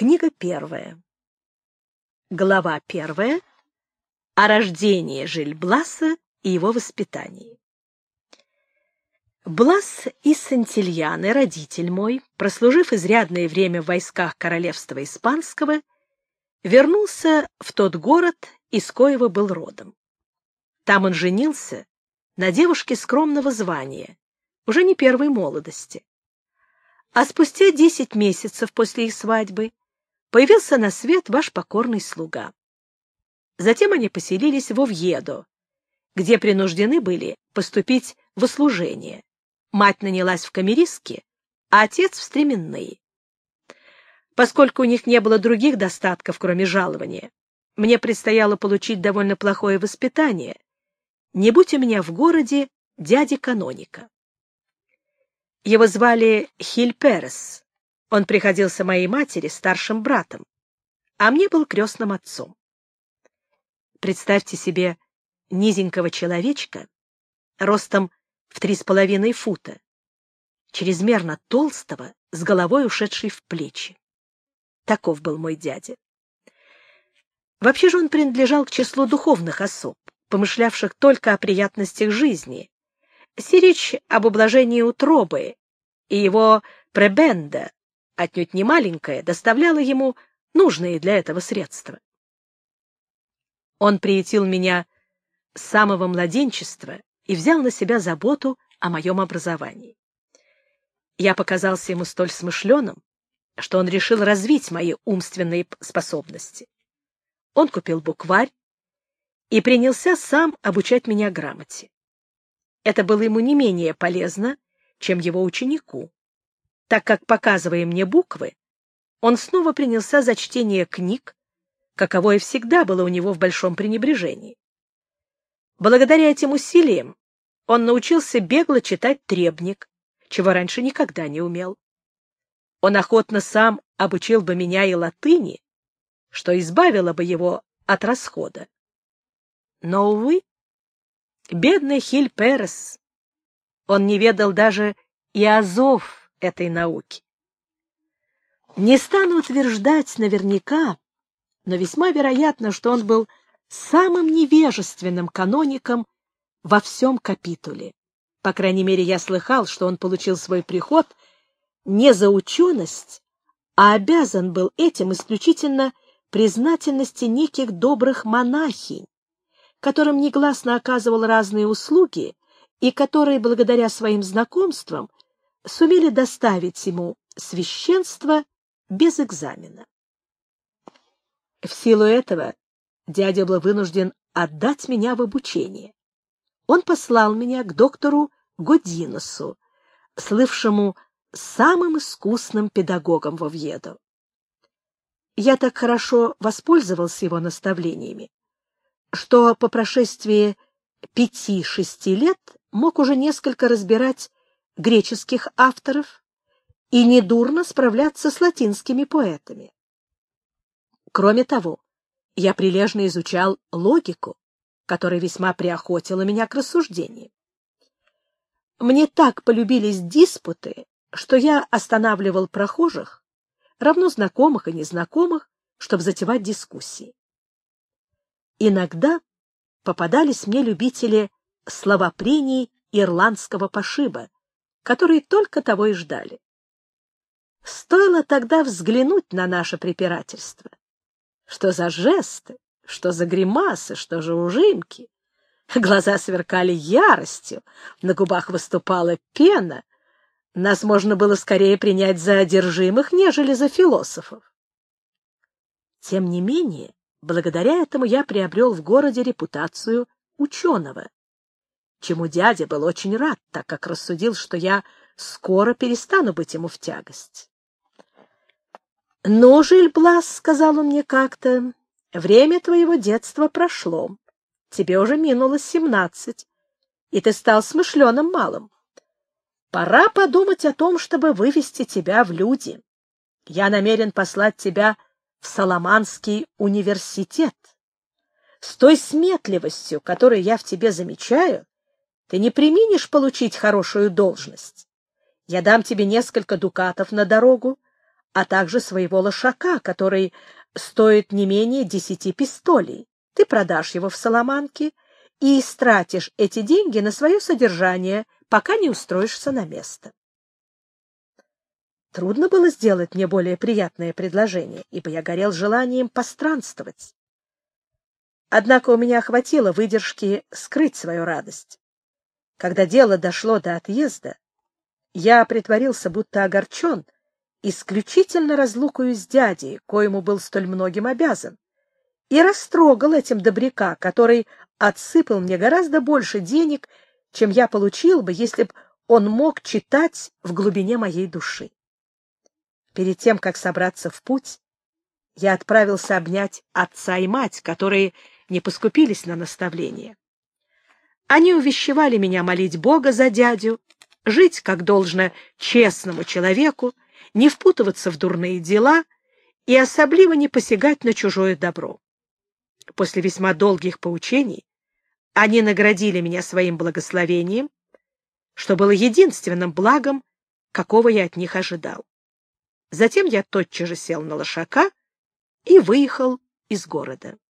Книга первая. Глава первая. О рождении Жильбласа и его воспитании. Блас из Сантильяны, родитель мой, прослужив изрядное время в войсках королевства Испанского, вернулся в тот город, из коего был родом. Там он женился на девушке скромного звания, уже не первой молодости. А спустя десять месяцев после их свадьбы появился на свет ваш покорный слуга. Затем они поселились в Овьедо, где принуждены были поступить в услужение. Мать нанялась в камеристки, а отец в стременные. Поскольку у них не было других достатков, кроме жалования, мне предстояло получить довольно плохое воспитание. Не будь у меня в городе дяди-каноника. Его звали Хиль Перес, он приходился моей матери старшим братом, а мне был крестным отцом. Представьте себе низенького человечка, ростом в три с половиной фута, чрезмерно толстого, с головой ушедшей в плечи. Таков был мой дядя. Вообще же он принадлежал к числу духовных особ, помышлявших только о приятностях жизни. Сирич об ублажении утробы и его пребенда, отнюдь не маленькая, доставляла ему нужные для этого средства. Он приютил меня с самого младенчества и взял на себя заботу о моем образовании. Я показался ему столь смышленым, что он решил развить мои умственные способности. Он купил букварь и принялся сам обучать меня грамоте. Это было ему не менее полезно, чем его ученику, так как, показывая мне буквы, он снова принялся за чтение книг, каковое всегда было у него в большом пренебрежении. Благодаря этим усилиям он научился бегло читать требник, чего раньше никогда не умел. Он охотно сам обучил бы меня и латыни, что избавило бы его от расхода. Но, увы, бедный Хиль Перес, он не ведал даже и азов этой науки. Не стану утверждать наверняка, но весьма вероятно, что он был самым невежественным каноником во всем капитуле. По крайней мере, я слыхал, что он получил свой приход не за ученость, а обязан был этим исключительно признательности неких добрых монахинь, которым негласно оказывал разные услуги и которые, благодаря своим знакомствам, сумели доставить ему священство без экзамена. В силу этого дядя был вынужден отдать меня в обучение. Он послал меня к доктору Годиносу, слывшему самым искусным педагогом во Вьедо. Я так хорошо воспользовался его наставлениями, что по прошествии пяти-шести лет мог уже несколько разбирать греческих авторов и недурно справляться с латинскими поэтами. Кроме того, я прилежно изучал логику, которая весьма приохотила меня к рассуждениям. Мне так полюбились диспуты, что я останавливал прохожих, равно знакомых и незнакомых, чтобы затевать дискуссии. Иногда попадались мне любители словопрений ирландского пошиба, которые только того и ждали. Стоило тогда взглянуть на наше препирательство. Что за жесты, что за гримасы, что же ужимки. Глаза сверкали яростью, на губах выступала пена. Нас можно было скорее принять за одержимых, нежели за философов. Тем не менее, благодаря этому я приобрел в городе репутацию ученого чему дядя был очень рад, так как рассудил, что я скоро перестану быть ему в тягость. — Ну, Жильблас, — сказал он мне как-то, — время твоего детства прошло. Тебе уже минуло семнадцать, и ты стал смышленым малым. Пора подумать о том, чтобы вывести тебя в люди. Я намерен послать тебя в Соломанский университет. С той сметливостью, которую я в тебе замечаю, ты не применишь получить хорошую должность. Я дам тебе несколько дукатов на дорогу, а также своего лошака, который стоит не менее десяти пистолей. Ты продашь его в Соломанке и истратишь эти деньги на свое содержание, пока не устроишься на место. Трудно было сделать мне более приятное предложение, ибо я горел желанием постранствовать. Однако у меня хватило выдержки скрыть свою радость. Когда дело дошло до отъезда, я притворился, будто огорчен, исключительно разлукою с дядей, коему был столь многим обязан, и растрогал этим добряка, который отсыпал мне гораздо больше денег, чем я получил бы, если б он мог читать в глубине моей души. Перед тем, как собраться в путь, я отправился обнять отца и мать, которые не поскупились на наставление. Они увещевали меня молить Бога за дядю, жить, как должно, честному человеку, не впутываться в дурные дела и особливо не посягать на чужое добро. После весьма долгих поучений они наградили меня своим благословением, что было единственным благом, какого я от них ожидал. Затем я тотчас же сел на лошака и выехал из города.